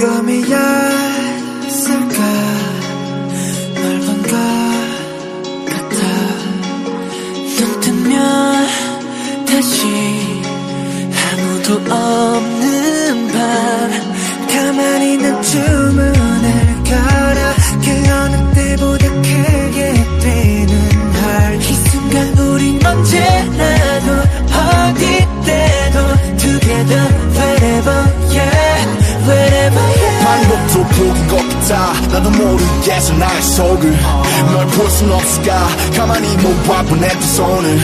꿈이었을까 널 본 것 같아. 눈 뜨면 다시 아무도 없는 밤 가만히 난 주문을 보긴 것 같아 나도 모르겠어 나의 속을. 널 볼 순 없을까? 가만히 못 봐본 내두 손을.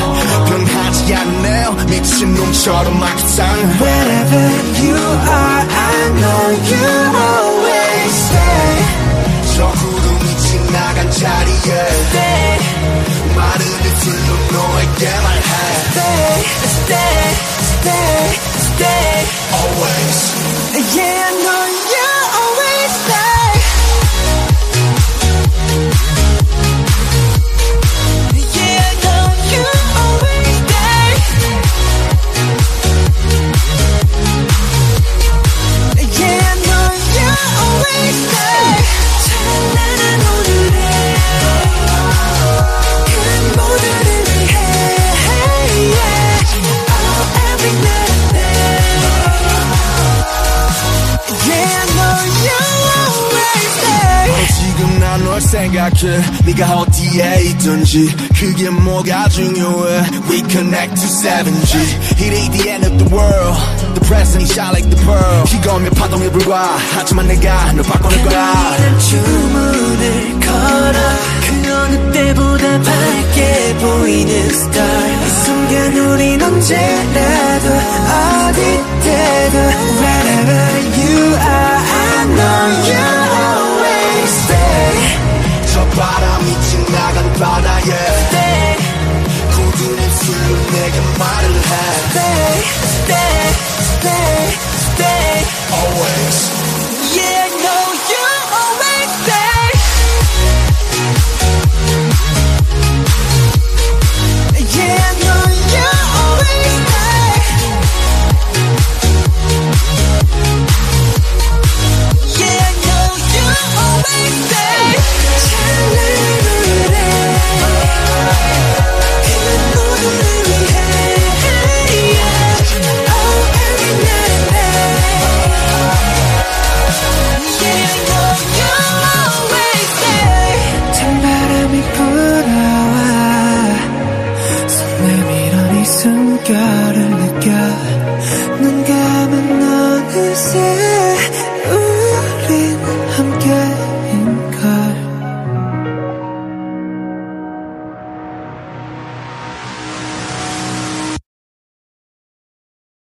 변하지 않네요 미친놈처럼 막 이상해 Wherever you are, I know you always stay. 저 구름이 지나간 자리에 Stay, 마른 입술로 너에게 말해 난널 생각해. 네가 어디에 있든지 그게 뭐가 중요해. We connect to 7G It ain't the end of the world. The present is shine like the pearl. 이거면 파동에 불과 하지만 내가 널 바꿔낼 거야. 가만히 주문을 걸어 그 어느 때보다 밝게 보이는 star. 이 순간 우린 언제라도 어디 때도 바람이 지나간 바다에 숨결을 느껴 눈 감은 넌 그새